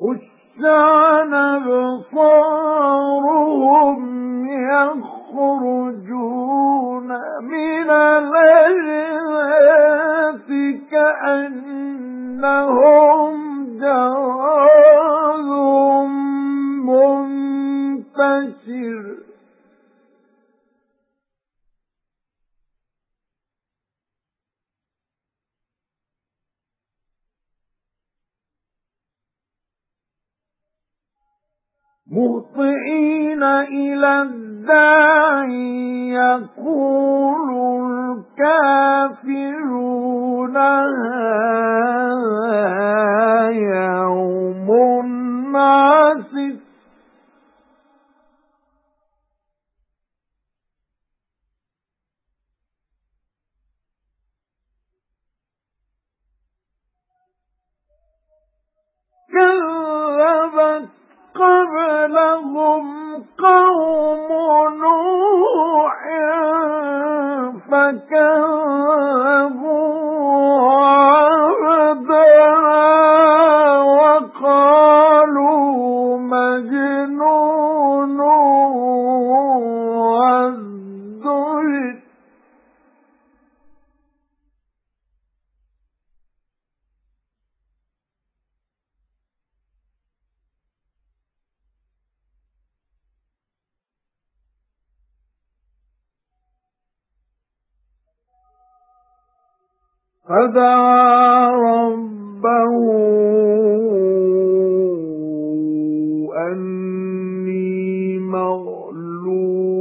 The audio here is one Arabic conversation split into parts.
خشعن أبصارهم يخرجون من الأجداث كأنهم جراد مُهْطِعِينَ إِلَى الدَّاعِي يَقُولُ الْكَافِرُونَ هَذَا يَوْمٌ كَذَّبَتْ قَبْلَهُمْ قَوْمُ نُوحٍ فَكَذَّبُوا فَدَعَا رَبَّهُ أَنِّي مَغْلُوبٌ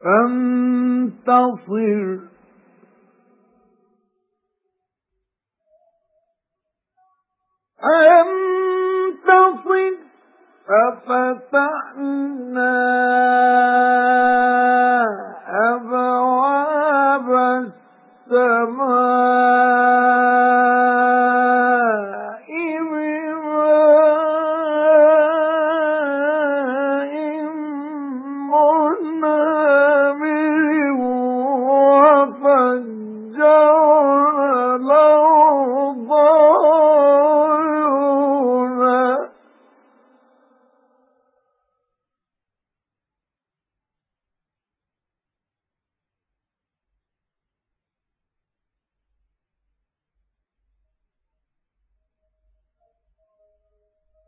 فَانتَصِرْ فَانتَصِرْ فَفَتَحْنَا أَبْوَابَ السَّمَاءِ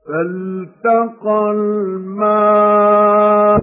فَالْتَقَى الْمَاءَ